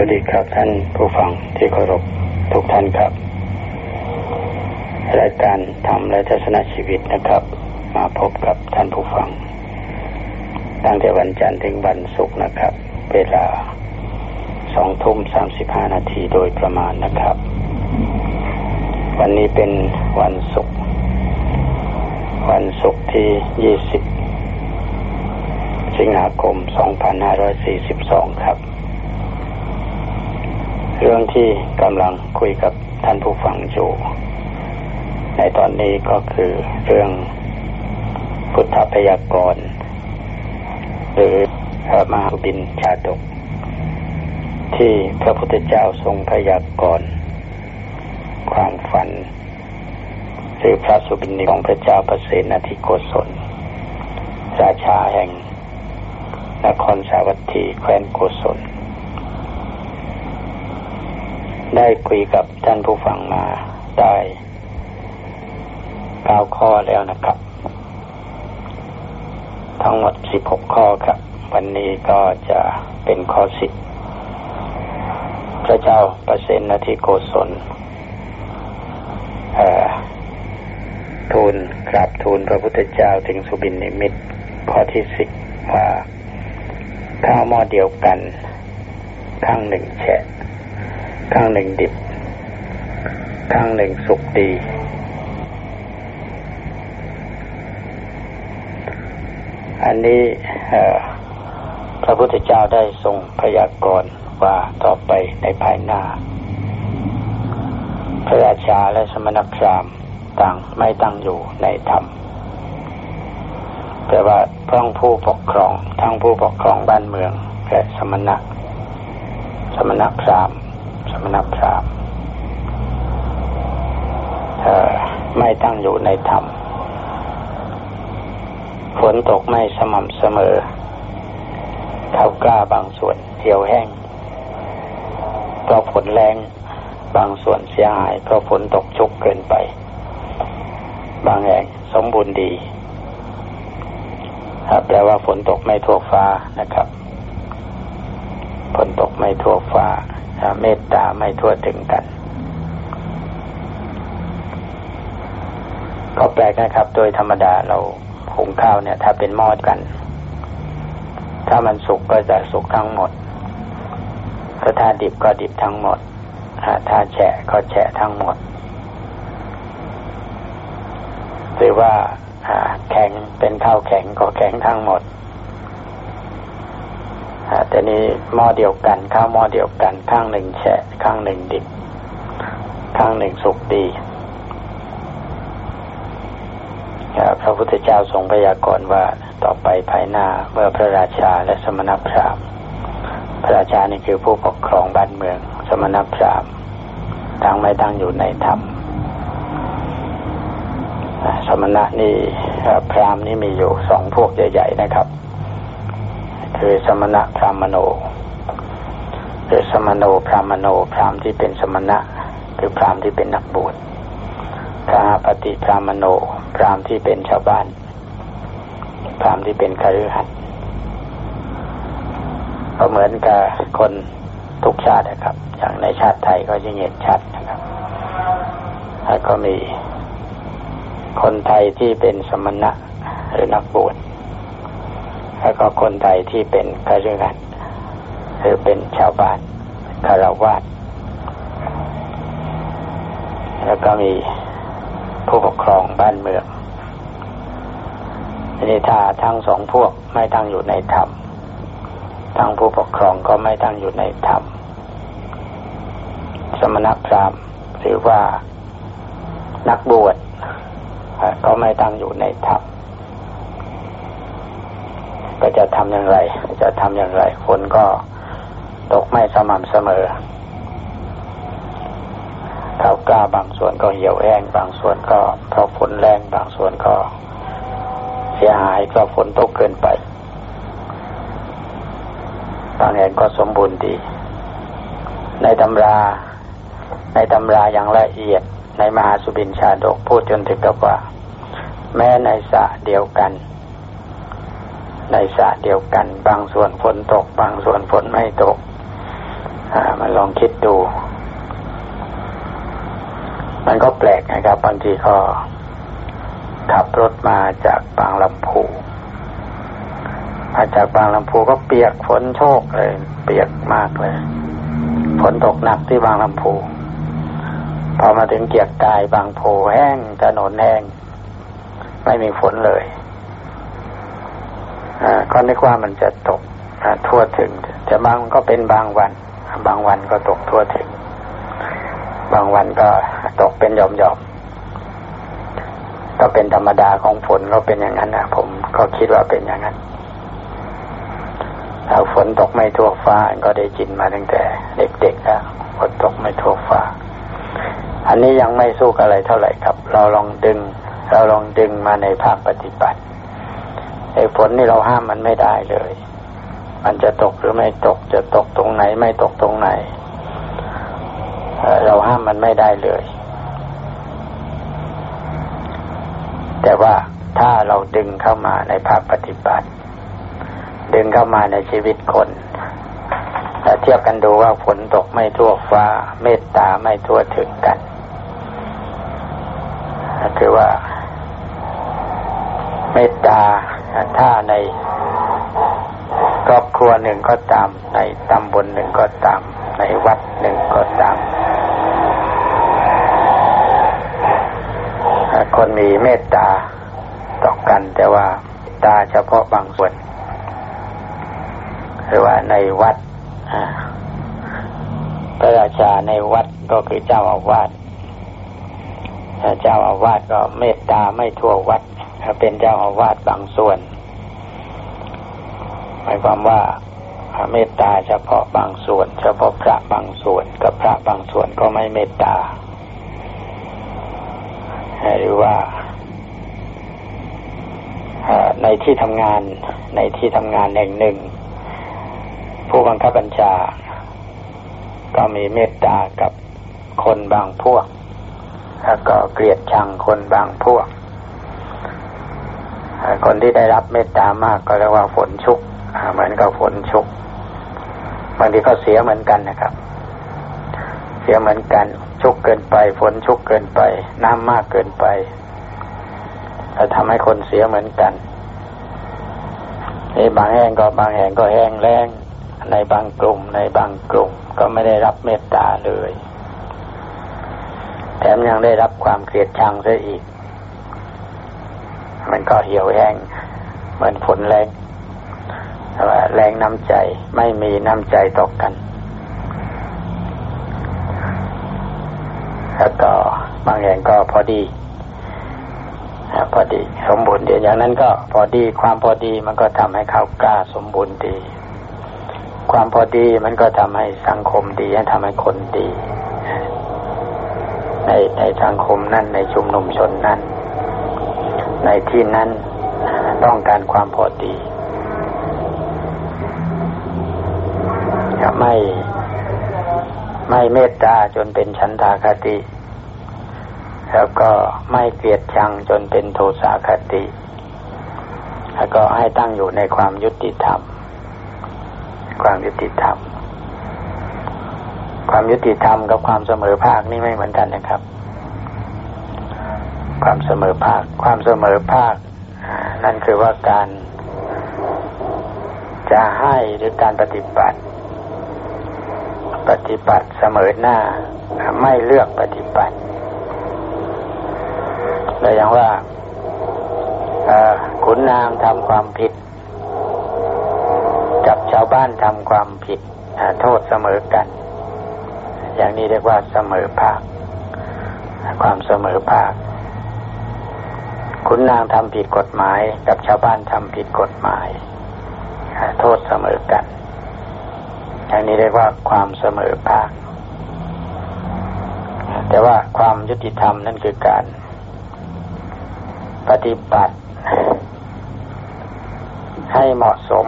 วัสดีครับท่านผู้ฟังที่เคารพทุกท่านครับ รายการทำและทัศนชีวิตนะครับ มาพบกับท่านผู้ฟัง ตั้งแต่วันจันทร์ถึงวันศุกร์นะครับ เวลาสองทุ่มสามสิบห้านาทีโดยประมาณนะครับ วันนี้เป็นวันศุกร์วันศุกร์ที่ยี่สิบสิงหาคมสองพันห้าร้อยสี่สิบสองครับ เรื่องที่กำลังคุยกับท่านผู้ฟังอยู่ ในตอนนี้ก็คือเรื่องพุทธพยากรณ์หรือพระมหาบินชาดก ที่พระพุทธเจ้าทรงพยากรณ์ความฝัน หรือพระสุบินของพระเจ้าประเสนธิโกศลราชาแห่งนครสาวัตถีแคว้นโกศล ได้คุยกับท่านผู้ฟังมาได้เก้าข้อแล้วนะครับ ทั้งหมดสิบหกข้อครับ วันนี้ก็จะเป็นข้อสิบพระเจ้าประเสนทิโกศลทูลกราบทูลพระพุทธเจ้าถึงสุบินนิมิตข้อที่สิบว่าข้าวหม้อเดียวกัน ข้างหนึ่งแฉะ ข้างหนึ่งดิบ ข้างหนึ่งสุกดี อันนี้พระพุทธเจ้าได้ทรงพยากรณ์ว่าต่อไปในภายหน้า พระราชาและสมณพราหมณ์ต่างไม่ตั้งอยู่ในธรรมแต่ว่าทั้งผู้ปกครองทั้งผู้ปกครองบ้านเมืองและสมณะ สมณพราหมณ์ สมณพราหมณ์ไม่ตั้งอยู่ในธรรม ฝนตกไม่สม่ำเสมอข้าวกล้าบางส่วนเหี่ยวแห้งเพราะฝนแรงบางส่วนเสียหายเพราะฝนตกชุกเกินไป บางแห่งสมบูรณ์ดีแปลว่าฝนตกไม่ทั่วฟ้านะครับ ฝนตกไม่ทั่วฟ้า เมตตาไม่ทั่วถึงกัน ก็แปลกนะครับ โดยธรรมดาเราหุงข้าวเนี่ย ถ้าเป็นหม้อกัน ถ้ามันสุกก็จะสุกทั้งหมดถ้าดิบก็ดิบทั้งหมดถ้าแฉะก็แฉะทั้งหมด หรือว่าแข็งเป็นข้าวแข็งก็แข็งทั้งหมด แต่นี้หม้อเดียวกัน ข้าวหม้อเดียวกัน ข้างหนึ่งแฉะ ข้างหนึ่งดิบ ข้างหนึ่งสุกดีพระพุทธเจ้าทรงพยากรณ์ว่าต่อไปภายหน้าเมื่อพระราชาและสมณพราหมณ์ พระราชานี่คือผู้ปกครองบ้านเมือง สมณพราหมณ์ตั้งไม่ตั้งอยู่ในธรรมสมณะนี่พราหมณ์นี่มีอยู่สองพวกใหญ่ ๆ นะครับ คือสมณะพรามโนหรือสมโนพรามโนพรามที่เป็นสมณะ คือพรามที่เป็นนักบวชพระปฏิพรามโนพรามที่เป็นชาวบ้าน พรามที่เป็นคฤหัสถ์ก็เหมือนกับคนทุกชาตินะครับ อย่างในชาติไทยก็ยิ่งเห็นชัดนะครับแล้วก็มีคนไทยที่เป็นสมณะหรือนักบวช แล้วก็คนไทยที่เป็นกฤหัสหรือเป็นชาวบ้านคารวาสแล้วก็มีผู้ปกครองบ้านเมืองนี่ถ้าทั้งสองพวกไม่ตั้งอยู่ในธรรมทั้งผู้ปกครองก็ไม่ตั้งอยู่ในธรรมสมณพราหมณ์หรือว่านักบวชก็ไม่ตั้งอยู่ในธรรม ก็จะทำอย่างไร จะทำอย่างไรฝนก็ตกไม่สม่ำเสมอข้าวกล้าบางส่วนก็เหี่ยวแห้งบางส่วนก็เพราะฝนแรงบางส่วนก็ เสียหายเพราะฝนตกเกินไปบางแห่งก็สมบูรณ์ดี ในตำรา ในตำราอย่างละเอียดในมหาสุบินชาดกพูดจนถึงกับว่า แม้ในสระเดียวกัน ในสระเดียวกัน บางส่วนฝนตก บางส่วนฝนไม่ตกมันลองคิดดู มันก็แปลกนะครับบางทีก็ขับรถมาจากบางลำพูมาจากบางลำพูก็เปียกฝนโชกเลย เปียกมากเลยฝนตกหนักที่บางลำพูพอมาถึงเกียกกายบางโพแห้งถนนแห้ง ไม่มีฝนเลย ก็นึกว่ามันจะตกทั่วถึง แต่บางก็เป็นบางวัน บางวันก็ตกทั่วถึง บางวันก็ตกเป็นหย่อมๆก็เป็นธรรมดาของฝนก็เป็นอย่างนั้นนะผมก็คิดว่าเป็นอย่างนั้นถ้าฝนตกไม่ทั่วฟ้าก็ได้จินมาตั้งแต่ เด็กๆแล้วฝนตกไม่ทั่วฟ้า อันนี้ยังไม่สู้อะไรเท่าไหร่ครับ เราลองดึง เราลองดึงมาในภาคปฏิบัติ ไอ้ฝนนี่เราห้ามมันไม่ได้เลย มันจะตกหรือไม่ตก จะตกตรงไหนไม่ตกตรงไหน เราห้ามมันไม่ได้เลย แต่ว่าถ้าเราดึงเข้ามาในภาคปฏิบัติ ดึงเข้ามาในชีวิตคนเทียบกันดูว่าฝนตกไม่ทั่วฟ้า เมตตาไม่ทั่วถึงกันคือว่า เมตตา ถ้าในครอบครัวหนึ่งก็ตาม ในตำบลหนึ่งก็ตาม ในวัดหนึ่งก็ตามคนมีเมตตาต่อกันแต่ว่าตาเฉพาะบางส่วน หรือว่าในวัดพระราชาในวัดก็คือเจ้าอาวาสเจ้าอาวาสก็เมตตาไม่ทั่ววัดเป็นเจ้าอาวาสบางส่วนายความว่าเมตตาเฉพาะบางส่วน เฉพาะพระบางส่วนกับพระบางส่วนก็ไม่เมตตา หรือว่าในที่ทำงานในที่ทำงานแห่งหนึ่ง ผู้บังคับบัญชา ก็มีเมตตากับคนบางพวก แล้วก็เกลียดชังคนบางพวก คนที่ได้รับเมตตามากก็เรียกว่าฝนชุก เหมือนกับฝนชุกบางทีก็เสียเหมือนกันนะครับ เสียเหมือนกัน ชุกเกินไป ฝนชุกเกินไป น้ำมากเกินไปจะทำให้คนเสียเหมือนกันในบางแห่งก็บางแห่งก็แห้งแล้งในบางกลุ่ม ในบางกลุ่ม ก็ไม่ได้รับเมตตาเลยแถมยังได้รับความเกลียดชังซะอีก มันก็เหี่ยวแห้งเหมือนฝนแรง แต่ว่าแรงน้ำใจไม่มีน้ำใจต่อกัน แล้วก็บางแห่งก็พอดีพอดี สมบูรณ์ดีอย่างนั้นก็พอดีความพอดีมันก็ทำให้เขากล้าสมบูรณ์ดี ความพอดีมันก็ทำให้สังคมดีทำให้คนดี ในในสังคมนั้นในชุมนุมชนนั้นในที่นั้นต้องการความพอดีจะ ไม่ไม่เมตตาจนเป็นฉันทาคติ แล้วก็ไม่เกลียดชังจนเป็นโทสาคติ แล้วก็ให้ตั้งอยู่ในความยุติธรรม ความยุติธรรม ความยุติธรรมกับความเสมอภาคนี่ไม่เหมือนกันนะครับ ความเสมอภาค ความเสมอภาค นั่นคือว่าการจะให้หรือการปฏิบัติ ปฏิบัติเสมอหน้า ไม่เลือกปฏิบัติเลยอย่างว่าขุนนางทำความผิดกับชาวบ้านทำความผิดโทษเสมอกัน อย่างนี้เรียกว่าเสมอภาค ความเสมอภาคขุนนางทำผิดกฎหมาย กับชาวบ้านทำผิดกฎหมาย โทษเสมอกัน อย่างนี้เรียกว่าความเสมอภาค แต่ว่าความยุติธรรมนั่นคือการปฏิบัติ ให้เหมาะสม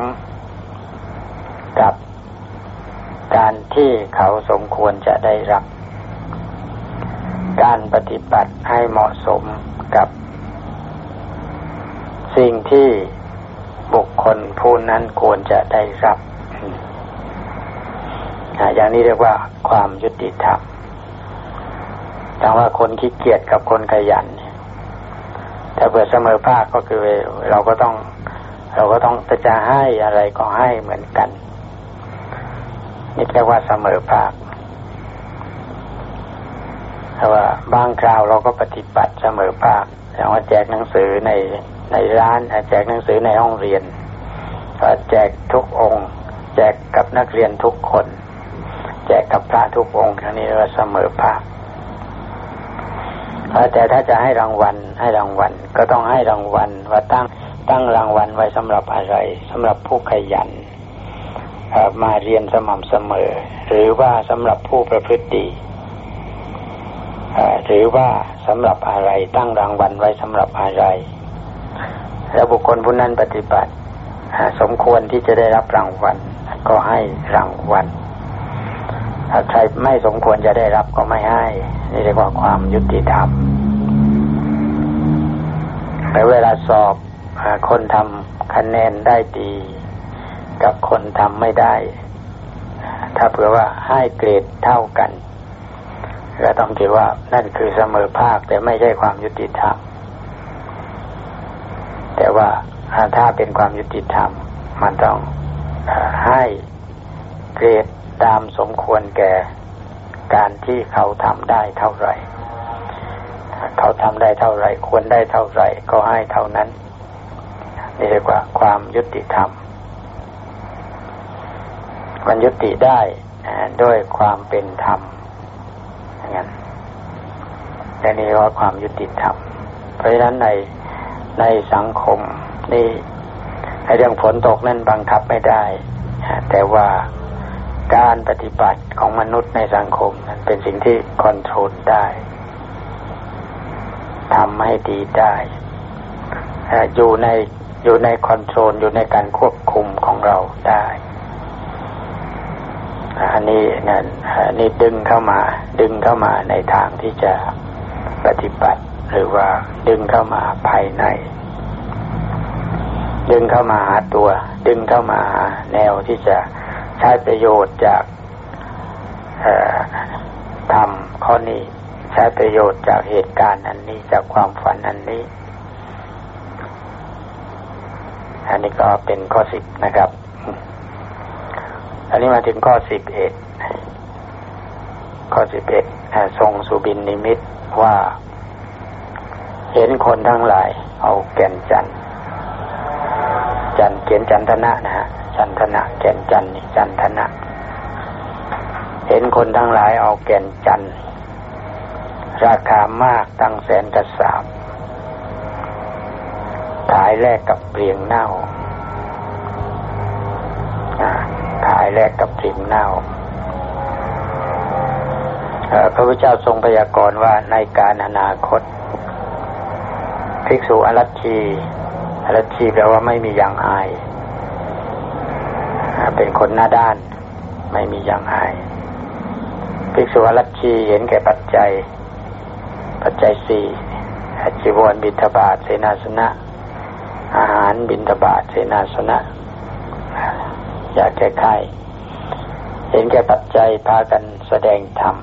กับการที่เขาสมควรจะได้รับ การปฏิบัติให้เหมาะสมกับ สิ่งที่บุคคลผู้นั้นควรจะได้รับ อย่างนี้เรียกว่าความยุติธรรมแต่ว่าคนขี้เกียจกับคนขยันถ้าเปิดเสมอภาคก็คือเราก็ต้อง เราก็ต้องจะให้อะไรก็ให้เหมือนกัน นี่เรียกว่าเสมอภาคแต่ว่าบางคราวเราก็ปฏิบัติเสมอภาคอย่างว่าแจกหนังสือในในร้านแจกหนังสือในห้องเรียนแจกทุกองค์ แจกกับนักเรียนทุกคน แจกกับพระทุกองค์อันนี้เรียกว่าเสมอภาคแต่ถ้าจะให้รางวัลให้รางวัล ก็ต้องให้รางวัลว่าตั้งตั้งรางวัลไว้สำหรับอะไรสำหรับผู้ขยันมาเรียนสม่ำเสมอ หรือว่าสำหรับผู้ประพฤติดีหรือว่าสำหรับอะไร ตั้งรางวัลไว้สำหรับอะไร แล้วบุคคลผู้นั้นปฏิบัติสมควรที่จะได้รับรางวัลก็ให้รางวัล ถ้าใครไม่สมควรจะได้รับก็ไม่ให้ นี่เรียกว่าความยุติธรรมแต่เวลาสอบคนทำคะแนนได้ดี กับคนทำไม่ได้ ถ้าเผื่อว่าให้เกรดเท่ากันก็ต้องคิดว่านั่นคือเสมอภาคแต่ไม่ใช่ความยุติธรรม แต่ว่าถ้าเป็นความยุติธรรม มันต้องให้เกรด ตามสมควรแก่การที่เขาทำได้เท่าไหร่ เขาทำได้เท่าไหร่ ควรได้เท่าไหร่ ก็ให้เท่านั้น นี่เรียกว่าความยุติธรรม มันยุติได้ด้วยความเป็นธรรมอย่างนั้นแต่นี่ว่าความยุติธรรม เพราะฉะนั้นในในสังคมนี่เรื่องฝนตกนั้นบังคับไม่ได้ แต่ว่า การปฏิบัติของมนุษย์ในสังคมนั้นเป็นสิ่งที่คอนโทรลได้ทำให้ดีได้อยู่ในอยู่ในคอนโทรลอยู่ในการควบคุมของเราได้อันนี้นั่นนนี้ดึงเข้ามา ดึงเข้ามาในทางที่จะปฏิบัติ หรือว่าดึงเข้ามาภายใน ดึงเข้ามาหาตัว ดึงเข้ามาหาแนวที่จะ ใช้ประโยชน์จากทำข้อนี้ ใช้ประโยชน์จากเหตุการณ์อันนี้จากความฝันอันนี้ อันนี้ก็เป็นข้อสิบนะครับ อันนี้มาถึงข้อสิบเอ็ดข้อสิบเอ็ดทรงสุบินนิมิตว่า เห็นคนทั้งหลาย เอาแก่นจันจันเขียนจันทนะนะฮะ จันทนะ แก่นจันนี่จันทนะ เห็นคนทั้งหลายเอาแก่นจันราคามากตั้งแสนกระสาบขายแลกกับเปลียงเน่าขายแลกกับสิมเน่าพระพุทธเจ้าทรงพยากรณ์ว่าในการอนาคต ภิกษุอรัชชีอรัชชีแปลว่าไม่มีอย่างอาย เป็นคนหน้าด้าน ไม่มีอย่างอายภิกษุรัชชีเห็นแก่ปัจจัย ปัจจัยสี่จีวรบิณฑบาตเสนาสนะ อาหารบิณฑบาตเสนาสนะ อยากแก้ไขเห็นแก่ปัจจัยพากันแสดงธรรม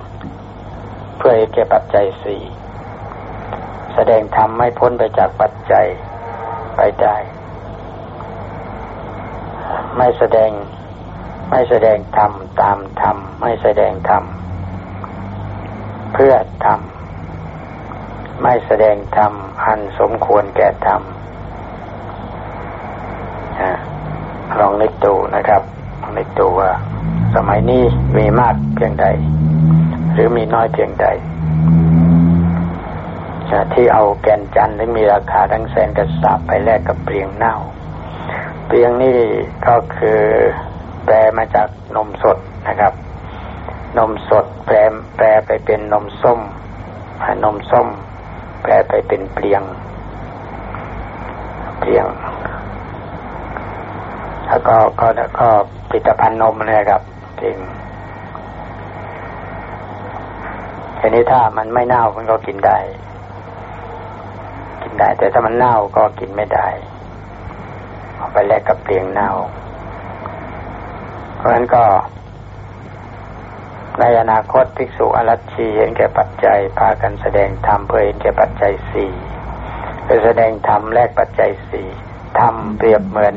เพื่อให้แก่ปัจจัยสี่แสดงธรรมไม่พ้นไปจากปัจจัยไปได้ ไม่แสดง ไม่แสดงธรรมตามธรรมไม่แสดงธรรมเพื่อธรรมไม่แสดงธรรมอันสมควรแก่ธรรมลองนึกดูนะครับนึกดูว่า สมัยนี้มีมากเพียงใด หรือมีน้อยเพียงใดที่เอาแกนจันทร์ที่มีราคาทั้งแสนกระสาบไปแลกกับเปลียงเน่า เปลียงนี่ก็คือ แปลมาจากนมสดนะครับ นมสดแปลแปลไปเป็นนมส้มนมส้ม แปลไปเป็นเปลียง เปลียง แล้วก็ก็ก็ผลิตภัณฑ์นมนะครับจริงทีนี้ถ้ามันไม่เน่ามันก็กินได้ กินได้ แต่ถ้ามันเน่าก็กินไม่ได้เอาไปแลกกับเปลียงเน่า เพราะฉะนั้นก็ ในอนาคตภิกษุอรัชชีเห็นแก่ปัจจัยพากันแสดงธรรมเพื่อเห็นแก่ปัจจัยสี่คือแสดงธรรมแลกปัจจัยสี่ธรรมเปรียบเหมือน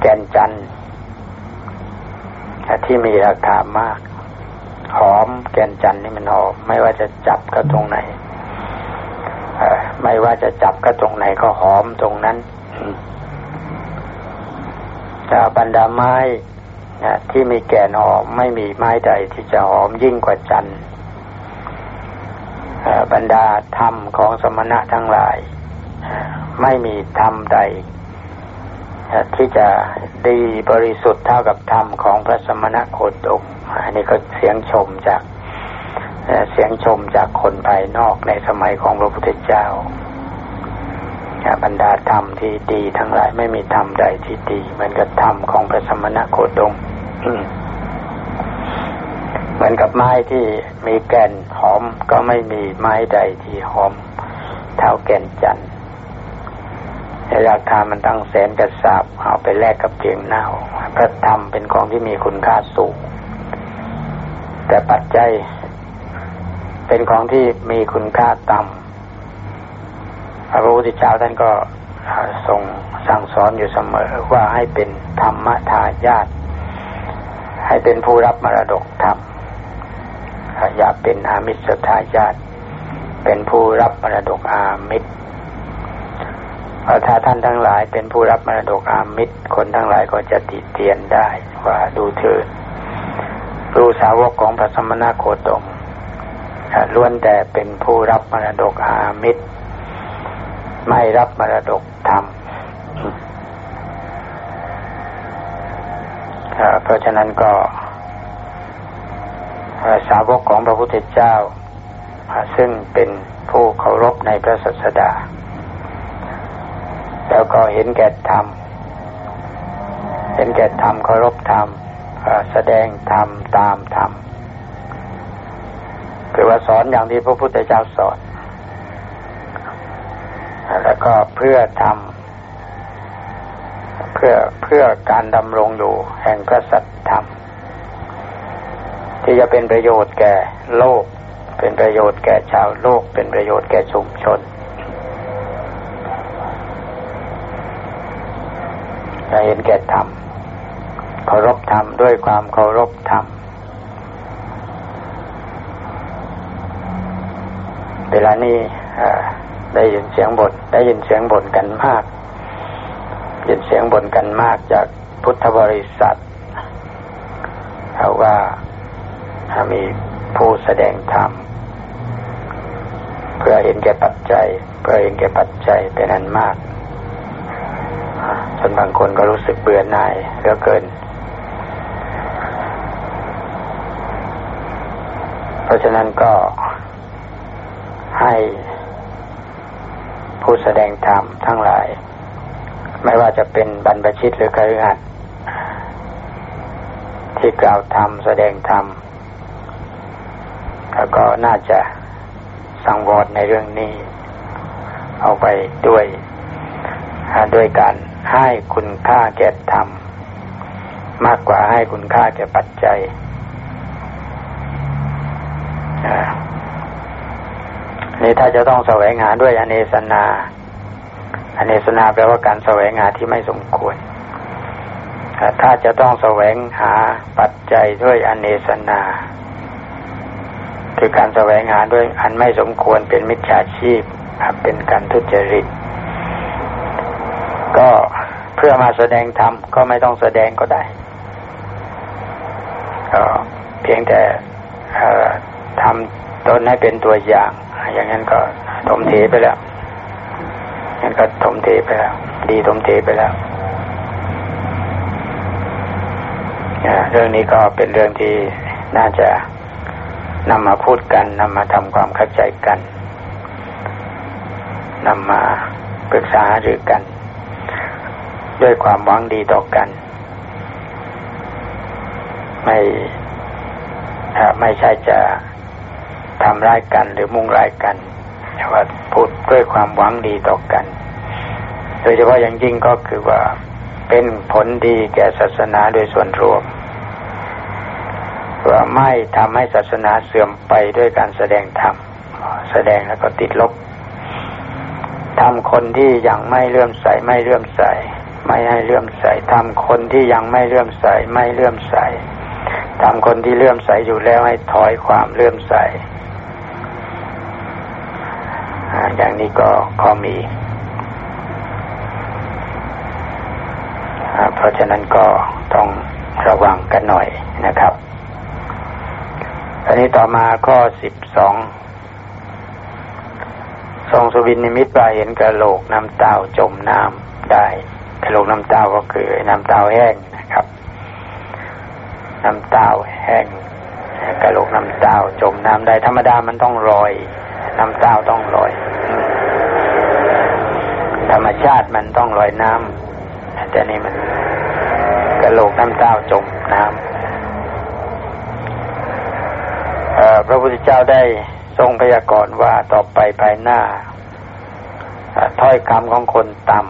แกนจันทร์ที่มีราคามาก หอมแกนจันทร์นี่มันหอม ไม่ว่าจะจับก็ตรงไหนไม่ว่าจะจับก็ตรงไหนก็หอมตรงนั้นแต่บรรดาไม้ ที่มีแก่นหอมไม่มีไม้ใดที่จะหอมยิ่งกว่าจันทร์บรรดาธรรมของสมณะทั้งหลาย ไม่มีธรรมใด ที่จะดีบริสุทธิ์เท่ากับธรรมของพระสมณะโคดมอันนี้ก็เสียงชมจากเสียงชมจากคนภายนอกในสมัยของพระพุทธเจ้า บรรดาธรรมที่ดีทั้งหลายไม่มีธรรมใดที่ดีเหมือนกับธรรมของพระสมณะโคดมเหมือนกับไม้ที่มีแก่นหอมก็ไม่มีไม้ใดที่หอม เท่าแก่นจันทร์ราคามันตั้งแสนกระสาบเอาไปแลกกับเพียงเน่าพระธรรมเป็นของที่มีคุณค่าสูง แต่ปัจจัยเป็นของที่มีคุณค่าต่ำ พระพุทธเจ้าท่านก็ทรงสั่งสอนอยู่เสมอว่าให้เป็นธรรมทายาทให้เป็นผู้รับมรดกธรรมอย่าเป็นอามิสทายาทเป็นผู้รับมรดกอามิตรถ้าท่านทั้งหลาย เป็นผู้รับมรดกอามิตร คนทั้งหลายก็จะติเตียนได้ว่าดูเถิดรูสาวกของพระสมณโคดมล้วนแต่เป็นผู้รับมรดกอามิตร ไม่รับมรดกธรรมเพราะฉะนั้นก็สาวกของพระพุทธเจ้า ซึ่งเป็นผู้เคารพในพระศาสดา แล้วก็เห็นแก่ธรรม เห็นแก่ธรรมเคารพธรรมแสดงธรรมตามธรรมคือว่าสอนอย่างที่พระพุทธเจ้าสอน แล้วก็เพื่อทำเพื่อเพื่อการดำรงอยู่แห่งพระสัตธรรม ที่จะเป็นประโยชน์แก่โลก เป็นประโยชน์แก่ชาวโลก เป็นประโยชน์แก่ชุมชนจะเห็นแก่ธรรมเคารพธรรมด้วยความเคารพธรรมเวลานี้ ได้ยินเสียงบทได้ยินเสียงบ่นกันมาก ยินเสียงบ่นกันมากจากพุทธบริษัทเขาว่ามีผู้แสดงธรรมเพื่อเห็นแก่ปัจจัย เพื่อเห็นแก่ปัจจัยเป็นอันมากจนบางคนก็รู้สึกเบื่อหน่ายเหลือเกิน เพราะฉะนั้นก็ให้ แสดงธรรมทั้งหลาย ไม่ว่าจะเป็นบรรพชิตหรือคฤหัสถ์ที่กล่าวธรรมแสดงธรรมแล้วก็น่าจะสังวรในเรื่องนี้ เอาไปด้วยด้วยการให้คุณค่าแก่ธรรม มากกว่าให้คุณค่าแก่ปัจจัย นี่ถ้าจะต้องแสวงหาด้วยอเนสนาอเนสนาแปลว่าการแสวงหาที่ไม่สมควร ถ้าจะต้องแสวงหาปัจจัยด้วยอเนสนา คือการแสวงหาด้วยอันไม่สมควรเป็นมิจฉาชีพเป็นการทุจริต ก็เพื่อมาแสดงธรรมก็ไม่ต้องแสดงก็ได้ก็เพียงแต่ทำตนให้เป็นตัวอย่าง อย่างนั้นก็ถมเทไปแล้วงั้นก็ถมเทไปแล้ว ดีถมเทไปแล้วเรื่องนี้ก็เป็นเรื่องที่น่าจะนำมาพูดกันนำมาทำความเข้าใจกันนำมาปรึกษาหรือกัน ด้วยความหวังดีต่อกัน ไม่ไม่ใช่จะ ทำร้ายกันหรือมุ่งร้ายกันแต่ว่าพูดด้วยความหวังดีต่อกัน โดยเฉพาะอย่างยิ่งก็คือว่าเป็นผลดีแก่ศาสนาโดยส่วนรวมว่าไม่ทำให้ศาสนาเสื่อมไปด้วยการแสดงธรรมแสดงแล้วก็ติดลบทำคนที่ยังไม่เลื่อมใสไม่เลื่อมใส ไม่ให้เลื่อมใสทำคนที่ยังไม่เลื่อมใสไม่เลื่อมใสทำคนที่เลื่อมใสอยู่แล้วให้ถอยความเลื่อมใส อย่างนี้ก็ก็มี เพราะฉะนั้นก็ต้องระวังกันหน่อยนะครับอันนี้ต่อมาข้อสิบสอง ทรงสุวินนิมิตว่าเห็นกระโหลกน้ำเต้าจมน้ำได้กระโหลกน้ำเต้าก็คือน้ำเต้าแห้งนะครับ น้ำเต้าแห้งกระโหลกน้ำเต้าจมน้ำได้ ธรรมดามันต้องลอย น้ำเต้าต้องลอย ธรรมชาติมันต้องลอยน้ำแต่นี่มันกระโหลกน้ำเต้าจมน้ำพระพุทธเจ้าได้ทรงพยากรณ์ว่าต่อไปภายหน้าถ้อยคำของคนต่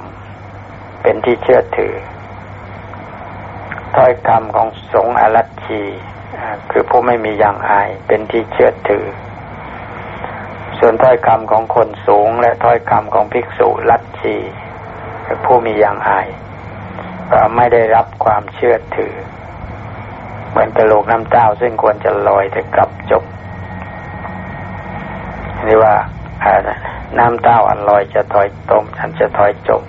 ำเป็นที่เชื่อถือ ถ้อยคำของสงฆ์อรัชชีคือผู้ไม่มีอย่างอายเป็นที่เชื่อถือ ส่วนถ้อยคำของคนสูงและถ้อยคำของภิกษุลัทชีผู้มีอย่างอายก็ไม่ได้รับความเชื่อถือ เหมือนกระโหลกน้ำเต้าซึ่งควรจะลอยแต่กลับจบนี่ว่าน้ำเต้าอันลอยจะถอยตมฉันจะถอยจม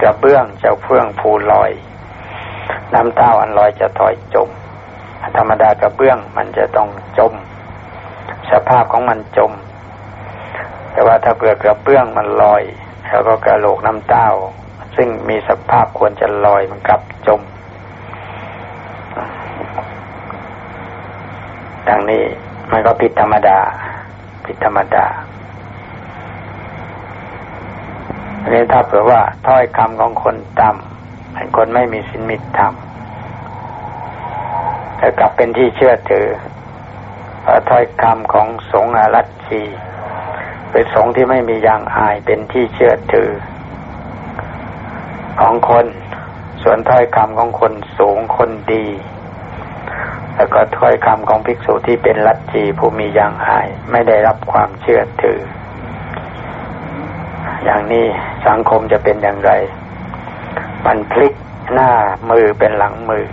กระเบื้องจะเฟื่องภูลอย น้ำเต้าอันลอยจะถอยจมธรรมดากระเบื้องมันจะต้องจม สภาพของมันจม แต่ว่าถ้าเปลือกกระเบื้องมันลอย แล้วก็กระโหลกน้ำเต้า ซึ่งมีสภาพควรจะลอยมันกลับจม ดังนี้มันก็ผิดธรรมดา ผิดธรรมดาอันนี้ถ้าเผื่อว่าถ้อยคำของคนต่ำเป็นคนไม่มีสินมิตรธรรมแต่กลับเป็นที่เชื่อถือถ้อยคำของสงฆ์อารัชชี เป็นสงฆ์ที่ไม่มียางอายเป็นที่เชื่อถือ ของคน ส่วนถ้อยคำของคนสูงคนดี แล้วก็ถ้อยคำของภิกษุที่เป็นลัทธิผู้มียางอายไม่ได้รับความเชื่อถือ อย่างนี้สังคมจะเป็นอย่างไร มันพลิกหน้ามือเป็นหลังมือ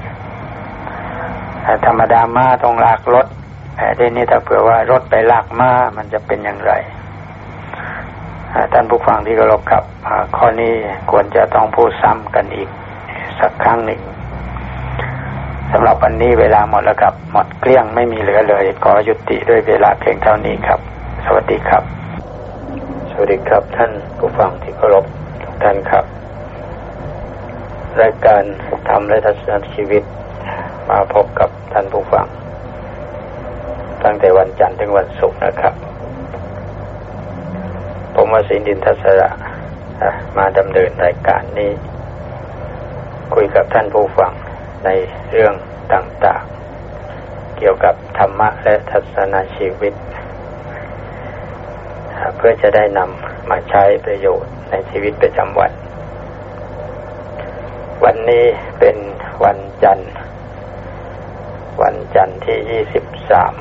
ธรรมดามาต้องลากรถแต่ทีนี้ถ้าเผื่อว่ารถไปลากมามันจะเป็นอย่างไร ท่านผู้ฟังที่เคารพครับข้อนี้ควรจะต้องพูดซ้ำกันอีกสักครั้งหนึ่งสำหรับวันนี้เวลาหมดแล้วครับ หมดเกลี้ยงไม่มีเหลือเลย ขอยุติด้วยเวลาเพียงเท่านี้ครับ สวัสดีครับ สวัสดีครับ ท่านผู้ฟังที่เคารพทุกท่านครับ รายการทำและทัศนชีวิต มาพบกับท่านผู้ฟัง ตั้งแต่วันจันทร์ถึงวันศุกร์นะครับ ผมวสินดินทัศระมาดำเนินรายการนี้ คุยกับท่านผู้ฟังในเรื่องต่างๆ เกี่ยวกับธรรมะและทัศนชีวิต เพื่อจะได้นำมาใช้ประโยชน์ในชีวิตประจำวัน วันนี้เป็นวันจันทร์ วันจันทร์ที่ยี่สิบสาม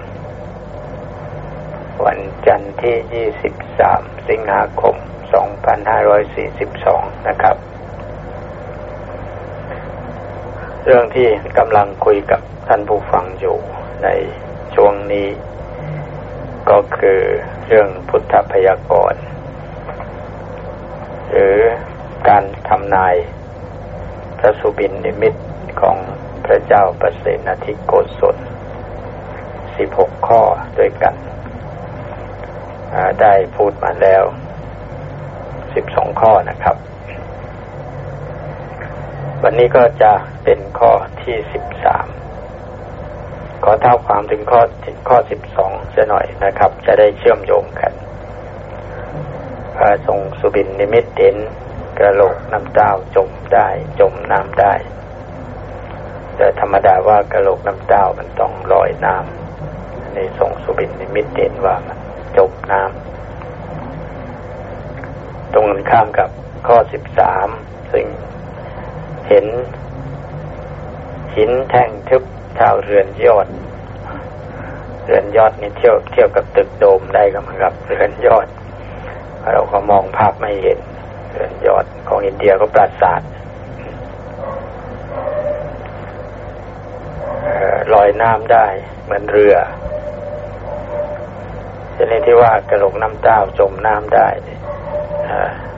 วันจันทร์ที่ยี่สิบสามสิงหาคมสองพันห้าร้อยสี่สิบสองนะครับ เรื่องที่กำลังคุยกับท่านผู้ฟังอยู่ในช่วงนี้ ก็คือเรื่องพุทธพยากรณ์หรือการทำนายพระสุบินนิมิตของพระเจ้าประเสนทิโกศลสิบหกข้อด้วยกัน ได้พูดมาแล้วสิบสองข้อนะครับ วันนี้ก็จะเป็นข้อที่สิบสามขอเท่าความถึงข้อข้อสิบสองเสียหน่อยนะครับ จะได้เชื่อมโยงกันพระทรงสุบินนิมิตเห็นกระโหลกน้ำเต้าจมได้จมน้ำได้แต่ธรรมดาว่ากระโหลกน้ำเต้ามันต้องลอยน้ำในทรงสุบินนิมิตเห็นว่ามัน จมน้ำตรงกันข้ามกับข้อสิบสามซึ่งเห็น หินแท่งทึบเท่าเรือนยอด เรือนยอดนี่เที่ยวเที่ยวกับตึกโดมได้ก็เหมือนกับเรือนยอด เราก็มองภาพไม่เห็น เรือนยอดของอินเดียก็ปราสาทลอยน้ำได้เหมือนเรือ ชนิดที่ว่ากระโหลกน้ำเต้าจมน้ำได้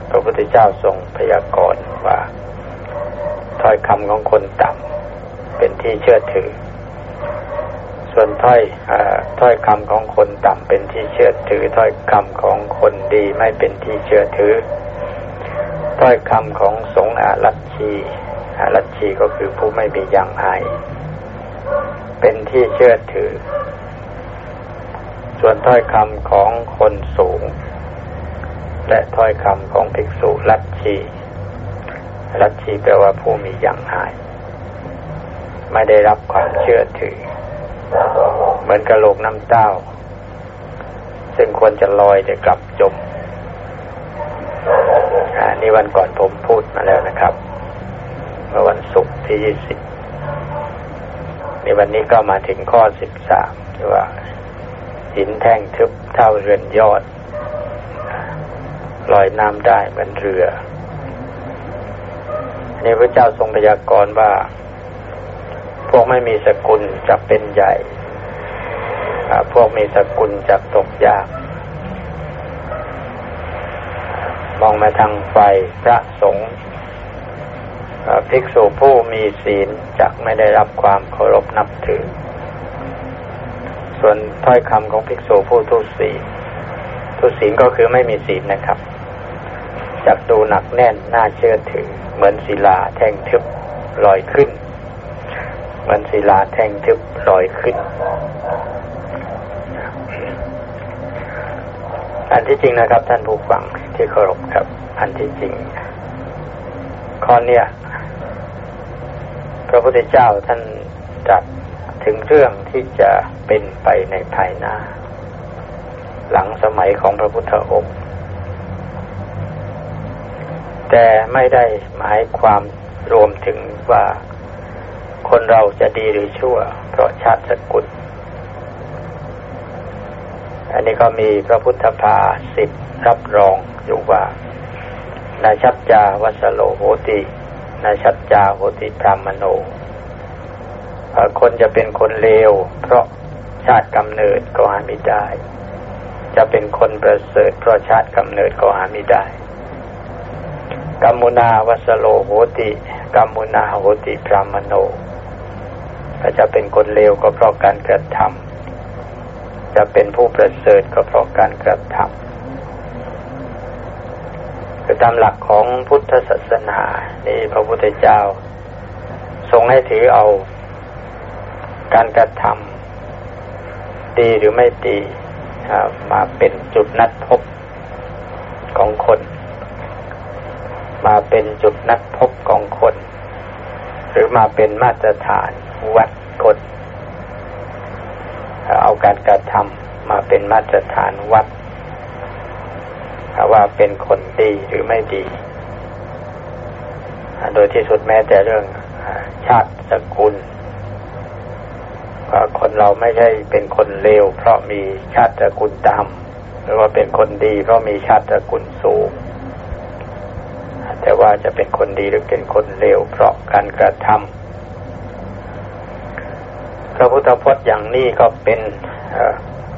พระพุทธเจ้าทรงพยากรณ์ว่าถ้อยคำของคนต่ำเป็นที่เชื่อถือ ส่วนถ้อยอถ้อยคำของคนต่ำเป็นที่เชื่อถือ ถ้อยคำของคนดีไม่เป็นที่เชื่อถือ ถ้อยคำของสงฆ์อาลัชีอาลัชีก็คือผู้ไม่มีอย่างอายเป็นที่เชื่อถือ ส่วนถ้อยคำของคนสูง และถ้อยคำของภิกษุลัทชีลัทธิแปลว่าผู้มีอย่างหาย ไม่ได้รับความเชื่อถือ เหมือนกระโหลกน้ำเต้า ซึ่งควรจะลอยแต่กลับจมนี่วันก่อนผมพูดมาแล้วนะครับเมื่อวันศุกร์ที่ยี่สิบในวันนี้ก็มาถึงข้อสิบสามที่ว่า หินแท่งทึบเท่าเรือนยอดลอยน้ำได้เหมือนเรือนี่พระเจ้าทรงพยากรณ์ว่า พวกไม่มีสกุลจะเป็นใหญ่พวกมีสกุลจะตกยาก มองมาทางไฟพระสงฆ์ภิกษุผู้มีศีลจะไม่ได้รับความเคารพนับถือ ส่วนถ้อยคำของภิกษุผู้ทุศีทุศีลก็คือไม่มีศีลนะครับ จักดูหนักแน่นน่าเชื่อถือ เหมือนศิลาแท่งทึบลอยขึ้น เหมือนศิลาแท่งทึบลอยขึ้น อันที่จริงนะครับ ท่านผู้ฟังที่เคารพครับ อันที่จริง ข้อเนี้ยพระพุทธเจ้าท่านจัด ถึงเรื่องที่จะเป็นไปในภายหน้า หลังสมัยของพระพุทธองค์ แต่ไม่ได้หมายความรวมถึงว่าคนเราจะดีหรือชั่ว เพราะชาติสกุล อันนี้ก็มีพระพุทธภาสิทธรับรองอยู่ว่านาชัจจาวัสโลโหตินาชัจจาโหติพรามโน คนจะเป็นคนเลว เพราะชาติกำเนิดก็หาไม่ได้ จะเป็นคนประเสริฐเพราะชาติกำเนิดก็หาไม่ได้กัมมุนาวัสโลโหติกัมมุนาโหติพรามโนถ้าจะเป็นคนเลวก็เพราะการกระทำจะเป็นผู้ประเสริฐก็เพราะการกระทำคือตามหลักของพุทธศาสนานี่พระพุทธเจ้า ทรงให้ถือเอา การกระทำดีหรือไม่ดีมาเป็นจุดนัดพบของคน มาเป็นจุดนัดพบของคน หรือมาเป็นมาตรฐานวัดคนเอาการกระทำมาเป็นมาตรฐานวัดว่าเป็นคนดีหรือไม่ดี โดยที่สุดแม้แต่เรื่องชาติสกุล คนเราไม่ใช่เป็นคนเลวเพราะมีชาติกุลต่ำหรือว่าเป็นคนดีเพราะมีชาติกุลสูง แต่ว่าจะเป็นคนดีหรือเป็นคนเลวเพราะการกระทำพระพุทธพจน์อย่างนี้ก็เป็น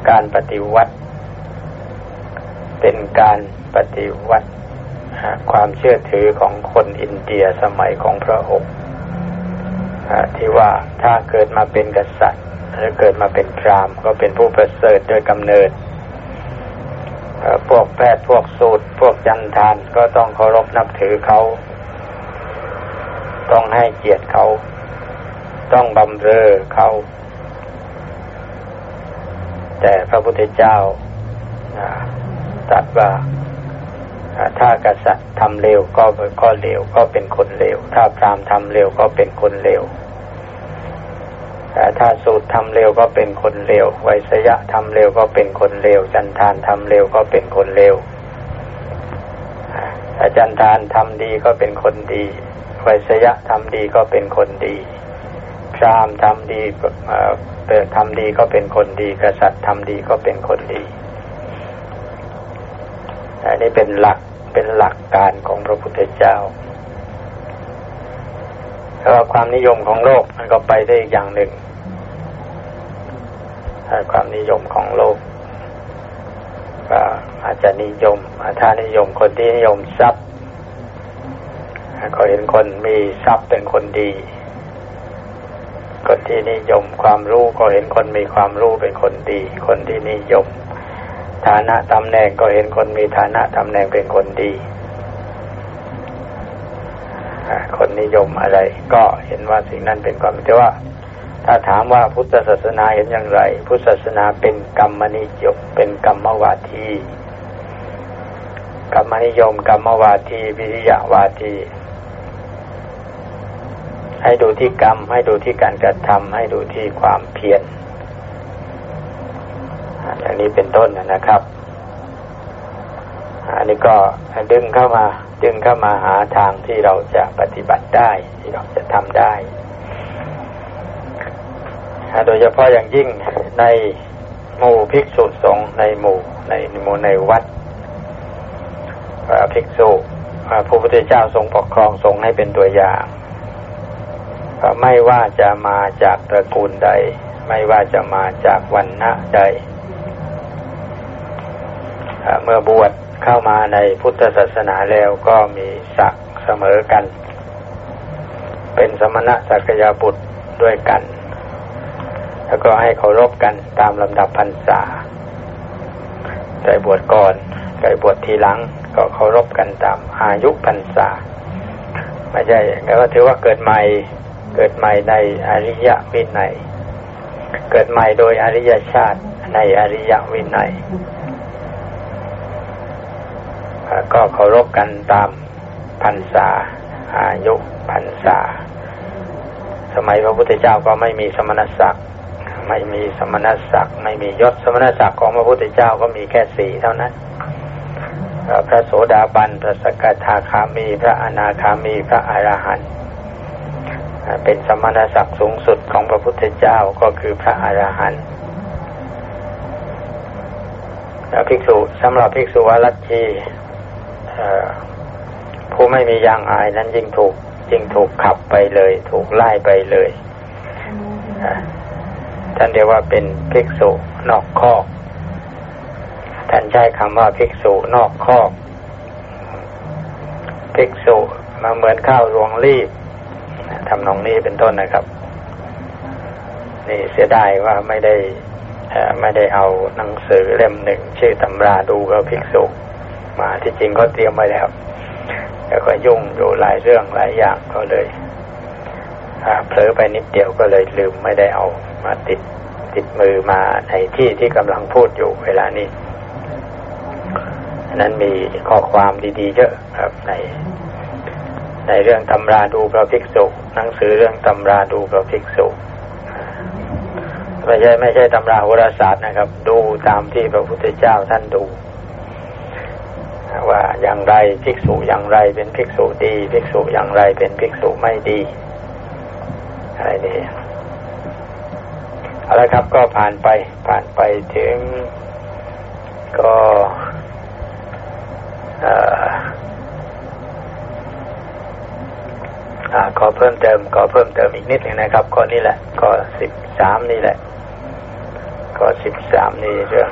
การปฏิวัติ เป็นการปฏิวัติความเชื่อถือของคนอินเดียสมัยของพระองค์ ที่ว่าถ้าเกิดมาเป็นกษัตริย์ หรือเกิดมาเป็นพรามก็เป็นผู้ประเสริฐโดยกำเนิดพวกแพทย์พวกสูตร พวกจันทานก็ต้องเคารพนับถือเขา ต้องให้เกียรติเขา ต้องบำเรอเขา แต่พระพุทธเจ้าตรัสว่า ถ้ากษัตริย์ทำเร็วก็ก็เร็วก็เป็นคนเร็ว ถ้าพรามทำเร็วก็เป็นคนเร็วถ้าสูตรทำเร็วก็เป็นคนเร็ว ไวสยะทำเร็วก็เป็นคนเร็ว จันทานทำเร็วก็เป็นคนเร็วอาจันทานทำดีก็เป็นคนดีไวสยะทำดีก็เป็นคนดีพราหมณ์ทำดีทำดีก็เป็นคนดี กษัตริย์ทำดีก็เป็นคนดี อันนี้เป็นหลักเป็นหลักการของพระพุทธเจ้าแล้วความนิยมของโลกมันก็ไปได้อีกอย่างหนึ่งความนิยมของโลกก็อาจจะนิยมถ้านิยมคนที่นิยมทรัพย์ก็เห็นคนมีทรัพย์เป็นคนดี คนที่นิยมความรู้ก็เห็นคนมีความรู้เป็นคนดี คนที่นิยม ฐานะตำแหน่งก็เห็นคนมีฐานะตำแหน่งเป็นคนดี คนนิยมอะไร ก็เห็นว่าสิ่งนั้นเป็นความแต่ว่า ถ้าถามว่าพุทธศาสนาเห็นอย่างไร พุทธศาสนาเป็นกรรมนิยมเป็นกรรมวาทีกรรมนิยมกรรมวาทีวิริยะวาทีให้ดูที่กรรม ให้ดูที่การกระทำให้ดูที่ความเพียร อย่างนี้เป็นต้นนะครับ อันนี้ก็ดึงเข้ามา ดึงเข้ามาหาทางที่เราจะปฏิบัติได้ ที่เราจะทำได้ โดยเฉพาะอย่างยิ่งในหมู่ภิกษุสงฆ์ในหมู่ในหมู่ในวัดภิกษุพระพุทธเจ้าทรงปกครองทรงให้เป็นตัวอย่างไม่ว่าจะมาจากตระกูลใด ไม่ว่าจะมาจากวันณะใด เมื่อบวชเข้ามาในพุทธศาสนาแล้วก็มีศักเสมอกัน เป็นสมณะสักยาบุตรด้วยกัน แล้วก็ให้เคารพกันตามลำดับพรรษาใครบวชก่อนใครบวชทีหลัง ก็เคารพกันตามอายุพรรษาไม่ใช่แล้วก็ถือว่าเกิดใหม่เกิดใหม่ในอริยวินัย เกิดใหม่โดยอริยชาติในอริยวินัย ก็เคารพกันตามพรรษาอายุพรรษา สมัยพระพุทธเจ้าก็ไม่มีสมณศักดิ์ไม่มีสมณศักดิ์ไม่มียศสมณศักดิ์ของพระพุทธเจ้าก็มีแค่สี่เท่านั้นพระโสดาบันพระสกทาคามี พระอนาคามีพระอรหันต์เป็นสมณศักดิ์สูงสุดของพระพุทธเจ้าก็คือพระอรหันต์ภิกษุสำหรับภิกษุวัลชี ผู้ไม่มียางอายนั้นยิ่งถูกยิ่งถูกขับไปเลย ถูกไล่ไปเลยท่านเรียกว่าเป็นภิกษุนอกคอก ท่านใช้คำว่าภิกษุนอกคอก ภิกษุมาเหมือนข้าวรวงรีบทำนองนี้เป็นต้นนะครับ นี่เสียดายว่าไม่ได้ไม่ได้เอาหนังสือเล่มหนึ่งชื่อตำราดูกับภิกษุ มาที่จริงก็เตรียมไว้แล้วแต่ก็ยุ่งอยู่หลายเรื่องหลายอย่างก็เลยเผลอไปนิดเดียวก็เลยลืมไม่ได้เอามาติดติดมือมาในที่ที่กำลังพูดอยู่เวลานี้นั้นมีข้อความดีๆเยอะครับใน ในเรื่องตำราดูพระภิกษุหนังสือเรื่องตำราดูพระภิกษุไม่ใช่ไม่ใช่ตำราโหราศาสตร์นะครับ ดูตามที่พระพุทธเจ้าท่านดู ว่าอย่างไรภิกษุอย่างไรเป็นภิกษุดีภิกษุอย่างไรเป็นภิกษุไม่ดีอะไรนี่เอาละครับก็ผ่านไปผ่านไปถึงก็ขอเพิ่มเติมขอเพิ่มเติมอีกนิดหนึ่งนะครับข้อนี้แหละข้อสิบสามนี่แหละข้อสิบสามนี่เรื่อง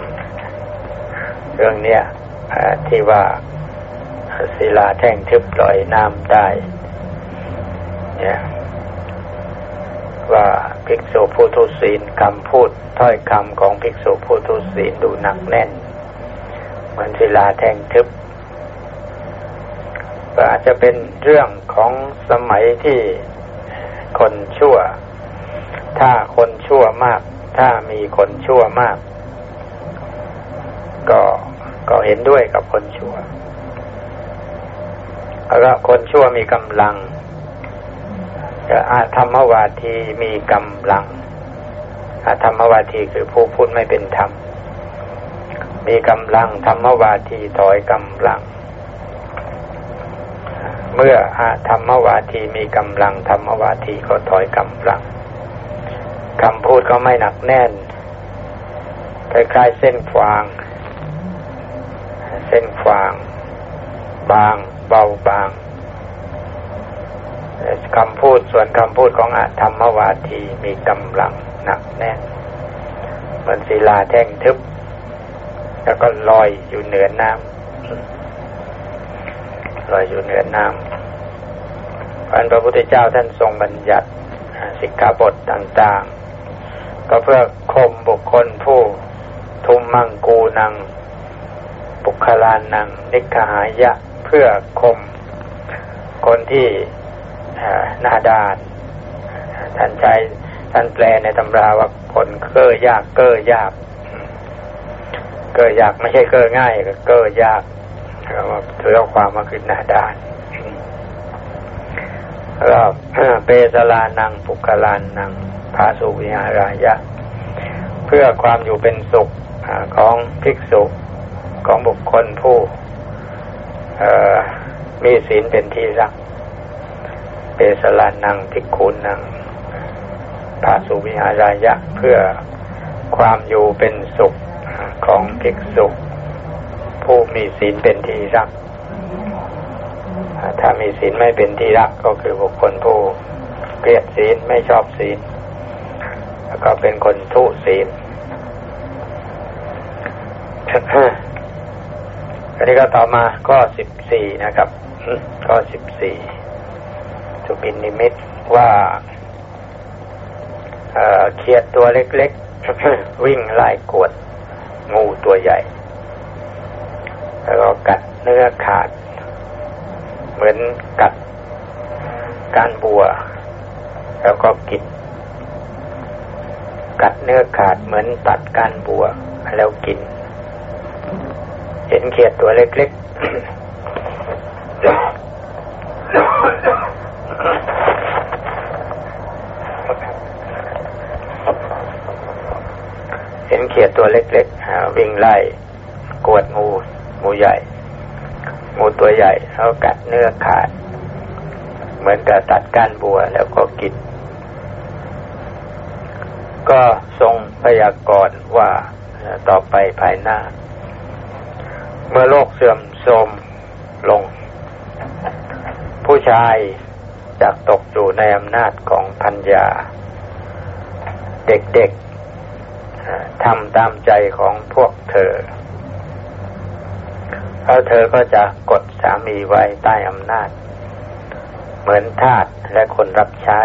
เรื่องเนี้ย ที่ว่าศิลาแท่งทึบลอยน้ำได้ เนี่ย ว่าภิกษุผู้ทุศีลคำพูดถ้อยคำของภิกษุผู้ทุศีลดูหนักแน่น เหมือนศิลาแท่งทึบก็อาจจะเป็นเรื่องของสมัยที่คนชั่ว ถ้าคนชั่วมาก ถ้ามีคนชั่วมาก ก็ ก็เห็นด้วยกับคนชั่วแล้วก็คนชั่วมีกำลังอาธรรมวาทีมีกำลังอาธรรมวาทีคือผู้พูดไม่เป็นธรรม มีกำลังธรรมวาทีถอยกำลัง เมื่ออาธรรมวาทีมีกำลังธรรมวาทีก็ถอยกำลังคำพูดก็ไม่หนักแน่นคล้ายๆเส้นฟาง เส้นฟาง บาง เบาบางคำพูดส่วนคำพูดของอาธรรมวาทีมีกำลังหนักแน่นเหมือนศิลาแท่งทึบ แล้วก็ลอยอยู่เหนือน้ำลอยอยู่เหนือน้ำพระพระพุทธเจ้าท่านทรงบัญญัติสิกขาบทต่างๆ ก็เพื่อคมบุคคลผู้ ทุมมังกูนัง คลานังนิคหายะเพื่อคม คนที่หน้าด้านท่านใช้ท่านแปลในตำราว่าคนเก้อยากเก้อยาก เก้อยากไม่ใช่เก้อง่ายก็เก้อยากถือเอาความมาคือหน้าด้านแล้วเปสลานังปุกลานนังพาสุวิหารายะ เพื่อความอยู่เป็นสุขของภิกษุ ของบุคคลผู้มีศีลเป็นที่รัก เปสลานังภิกขุนังพาสุวิหารายะเพื่อความอยู่เป็นสุขของภิกษุผู้มีศีลเป็นที่รัก ถ้ามีศีลไม่เป็นที่รักก็คือบุคคลผู้เกลียดศีลไม่ชอบศีล แล้วก็เป็นคนทุศีล อันนี้ก็ต่อมาก็สิบสี่นะครับก็สิบสี่สุปินนิมิตว่าเขียดตัวเล็กๆ วิ่งไล่กวด งูตัวใหญ่ แล้วก็กัดเนื้อขาด เหมือนกัดก้านบัว แล้วก็กินกัดเนื้อขาดเหมือนตัดก้านบัว แล้วกิน เห็นเขียดตัวเล็กๆ เห็นเขียดตัวเล็กๆวิ่งไล่กวดงูงูใหญ่ งูตัวใหญ่เขากัดเนื้อขาด เหมือนกับตัดก้านบัวแล้วก็กินก็ทรงพยากรณ์ว่าต่อไปภายหน้า เมื่อโลกเสื่อมโทรมลง ผู้ชายจากตกอยู่ในอำนาจของพัญญา เด็กๆทำตามใจของพวกเธอแล้วเธอก็จะกดสามีไว้ใต้อำนาจ เหมือนทาสและคนรับใช้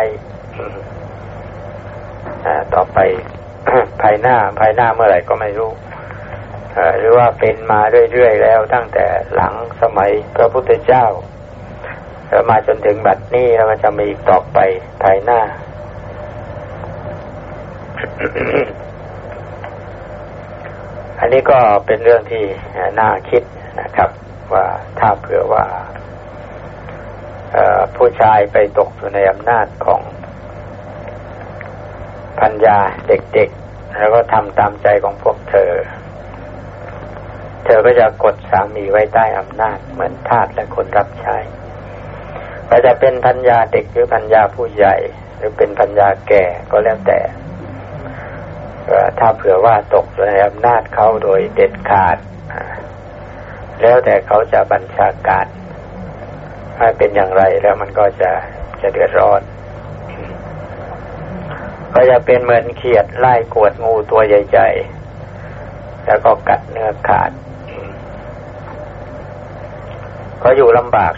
ต่อไปภายหน้าภายหน้าเมื่อไหร่ก็ไม่รู้ หรือว่าเป็นมาเรื่อยๆแล้วตั้งแต่หลังสมัยพระพุทธเจ้าแล้วมาจนถึงบัดนี้แล้วก็จะมีต่อไปภายหน้า อันนี้ก็เป็นเรื่องที่น่าคิดนะครับ ว่าถ้าเผื่อว่าผู้ชายไปตกอยู่ในอำนาจของพัญญาเด็กๆ แล้วก็ทำตามใจของพวกเธอ เธอก็จะกดสามีไว้ใต้อำนาจ เหมือนทาสและคนรับใช้ก็จะเป็นพัญญาเด็กหรือพัญญาผู้ใหญ่ หรือเป็นพัญญาแก่ก็แล้วแต่ถ้าเผื่อว่าตกในอำนาจเขาโดยเด็ดขาด แล้วแต่เขาจะบัญชาการให้เป็นอย่างไรแล้วมันก็จะจะเดือดร้อนก็จะเป็นเหมือนเขียดไล่กวดงูตัวใหญ่ ๆ แล้วก็กัดเนื้อขาด ก็อยู่ลำบาก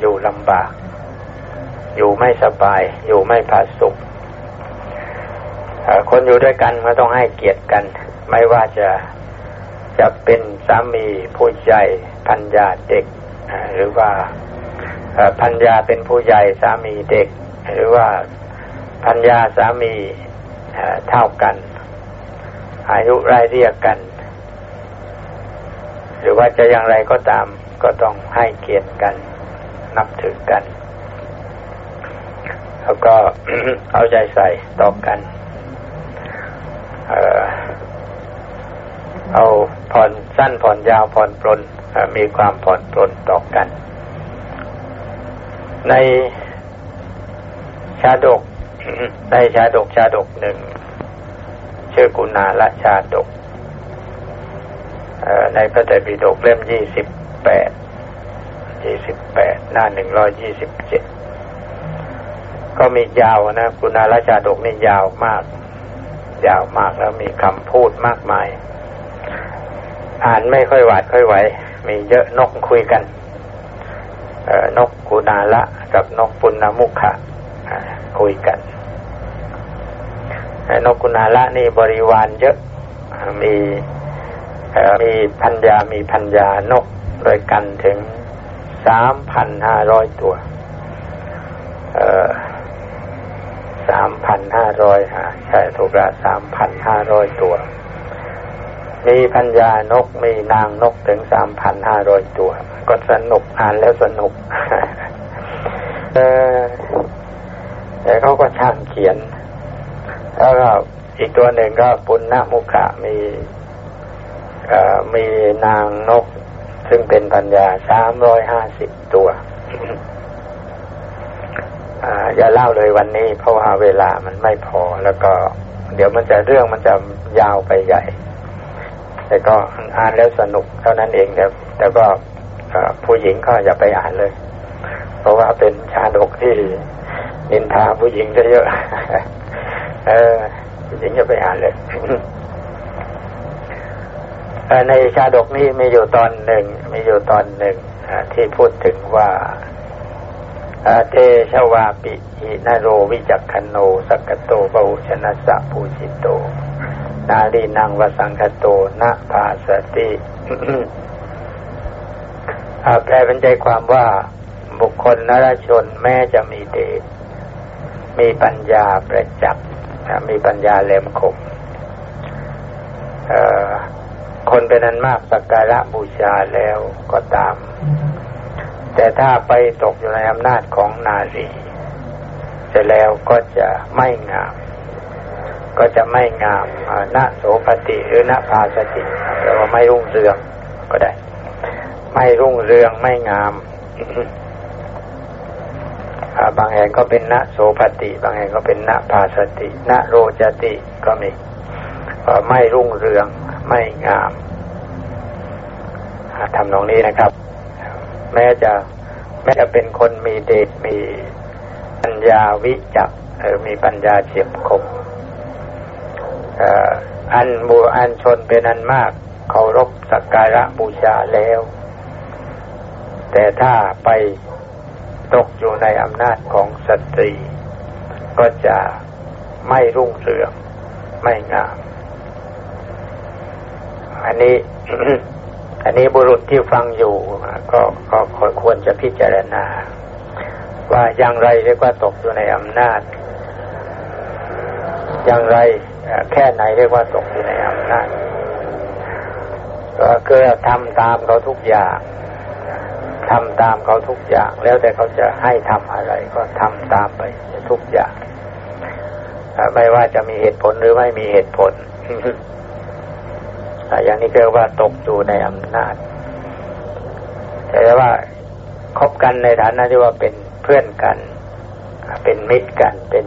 อยู่ลำบาก อยู่ไม่สบาย อยู่ไม่ผาสุขคนอยู่ด้วยกันก็ต้องให้เกียรติกัน ไม่ว่าจะจะเป็นสามีผู้ใหญ่พันยาเด็ก หรือว่าพันยาเป็นผู้ใหญ่สามีเด็ก หรือว่าพันยาสามีเท่ากัน อายุรายเรียกกัน หรือว่าจะอย่างไรก็ตาม ก็ต้องให้เกียรติกัน นับถือกัน แล้วก็เอาใจใส่ต่อกันเอาผ่อนสั้นผ่อนยาวผ่อนปลนมีความผ่อนปลนต่อกัน ในชาดกในชาดกชาดกหนึ่งชื่อกุณาละชาดกในพระไตรปิฎกเล่มยี่สิบ แปดยี่สิบแปดหน้าหนึ่งร้อยยี่สิบเจ็ดก็มียาวนะกุณาละชาดกนี่ยาวมาก ยาวมากแล้วมีคำพูดมากมาย อ่านไม่ค่อยหวาดค่อยไหว มีเยอะนกคุยกันนกกุณาละกับนกปุณณมุขะคุยกันนกกุณาละนี่บริวารเยอะ มีมีพันยามีพันยานก โดยกันถึงสามพันห้าร้อยตัวสามพันห้าร้อยใช่ถูกละสามพันห้าร้อยตัว มีพันยานกมีนางนกถึงสามพันห้าร้อยตัว ก็สนุกอ่านแล้วสนุกแต่เขาก็ช่างเขียน แล้วก็อีกตัวหนึ่งก็ปุณณมุขะมีมีนางนก ซึ่งเป็นปัญญาสามร้อยห้าสิบตัวอย่าเล่าเลยวันนี้ เพราะว่าเวลามันไม่พอ แล้วก็ เดี๋ยวมันจะเรื่องมันจะยาวไปใหญ่ แต่ก็อ่านแล้วสนุกเท่านั้นเองแต่แต่ก็ผู้หญิงก็อย่าไปอ่านเลย เพราะว่าเป็นชาดกที่นินทาผู้หญิงจะเยอะ เออผู้หญิงอย่าไปอ่านเลย ในชาดกนี้มีอยู่ตอนหนึ่ง มีอยู่ตอนหนึ่งที่พูดถึงว่าเทชวาปิอินโรวิจักขโนสักโตบาชนะสะภูชิโต นาลีนังวสังคโตนะภาสติแปลเป็นใจความว่าบุคคลนรชนแม้จะมีเดชมีปัญญาประจักษ์มีปัญญาแหลมคม คนเป็นนั้นมากสักการะบูชาแล้วก็ตาม แต่ถ้าไปตกอยู่ในอำนาจของนารีเสร็จแล้วก็จะไม่งาม ก็จะไม่งามณโสปฏิหรือณพาสติแปลว่าไม่รุ่งเรืองก็ได้ ไม่รุ่งเรืองไม่งามบางแห่งก็เป็นณโสปฏิบางแห่งก็เป็นณพาสติณโรจติก็มีไม่รุ่งเรือง ไม่งามทำนองนี้นะครับ แม้จะแม้จะเป็นคนมีเดชมีปัญญาวิจักเออมีปัญญาเฉียบคมอันบูอันชนเป็นอันมากเคารพสักการะบูชาแล้ว แต่ถ้าไปตกอยู่ในอำนาจของสตรี ก็จะไม่รุ่งเรืองไม่งาม อันนี้ อันนี้บุรุษที่ฟังอยู่ก็ก็ควรจะพิจารณา ว่าอย่างไรเรียกว่าตกอยู่ในอำนาจ อย่างไรแค่ไหนเรียกว่าตกอยู่ในอำนาจก็คือทำตามเขาทุกอย่างทำตามเขาทุกอย่าง แล้วแต่เขาจะให้ทำอะไรก็ทำตามไปทุกอย่างไม่ว่าจะมีเหตุผลหรือไม่มีเหตุผล อย่างนี้เรียกว่าตกอยู่ในอำนาจ แต่ว่าคบกันในฐานะที่ว่าเป็นเพื่อนกัน เป็นมิตรกัน เป็น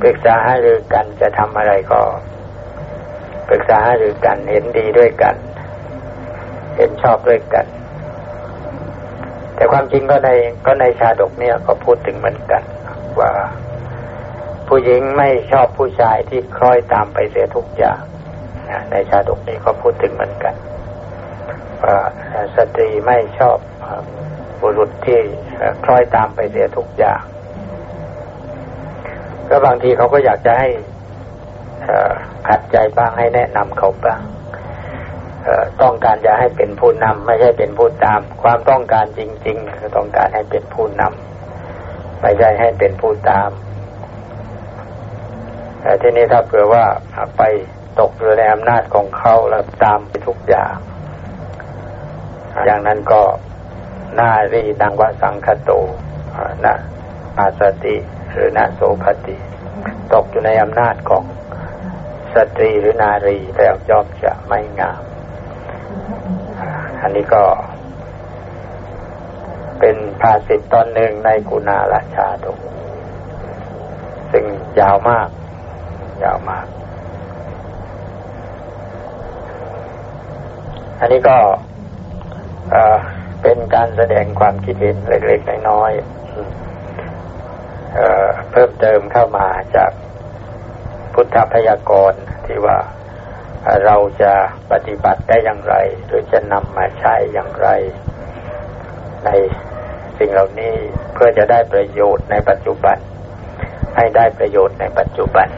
ปรึกษาหารือกันจะทำอะไรก็ปรึกษาหารือกันเห็นดีด้วยกัน เห็นชอบด้วยกัน แต่ความจริงก็ในก็ในชาดกเนี่ยก็พูดถึงเหมือนกัน ว่า ผู้หญิงไม่ชอบผู้ชายที่คล้อยตามไปเสียทุกอย่าง ในชาดกนี้ก็พูดถึงเหมือนกันว่าสตรีไม่ชอบบุรุษที่คล้อยตามไปเสียทุกอย่างก็บางทีเขาก็อยากจะให้ขัดใจบ้างให้แนะนำเขาบ้างต้องการจะให้เป็นผู้นำไม่ใช่เป็นผู้ตาม ความต้องการจริงๆคือต้องการให้เป็นผู้นำไม่ใช่ให้เป็นผู้ตามแต่ที่นี้ถ้าเผื่อว่าไป ตกอยู่ในอำนาจของเขาแล้วตามไปทุกอย่าง อย่างนั้นก็น่ารีดังว่าสังคโตนะอาสติหรือนะโสภติ ตกอยู่ในอำนาจของสตรีหรือนารีแล้วย่อมจะไม่งาม อันนี้ก็ เป็นภาษิตตอนหนึ่งในกุณาราชาดกซึ่งยาวมาก ยาวมาก อันนี้ก็เป็นการแสดงความคิดเห็นเล็กๆน้อยๆเพิ่มเติมเข้ามาจากพุทธพยากรณ์ที่ว่าเราจะปฏิบัติได้อย่างไร หรือจะนำมาใช้อย่างไร ในสิ่งเหล่านี้เพื่อจะได้ประโยชน์ในปัจจุบัน ให้ได้ประโยชน์ในปัจจุบัน